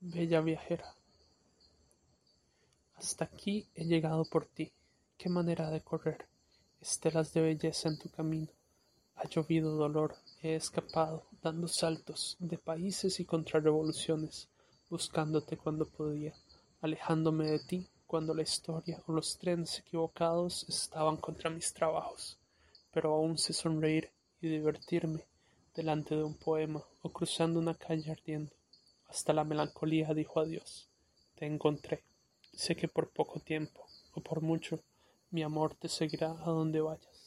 bella viajera. Hasta aquí he llegado por ti. Qué manera de correr. Estelas de belleza en tu camino. Ha llovido dolor. He escapado, dando saltos de países y contra revoluciones, buscándote cuando podía, alejándome de ti cuando la historia o los trenes equivocados estaban contra mis trabajos. Pero aún sé sonreír y divertirme delante de un poema o cruzando una calle ardiendo. Hasta la melancolía dijo adiós. Te encontré. Sé que por poco tiempo, o por mucho, mi amor te seguirá a donde vayas.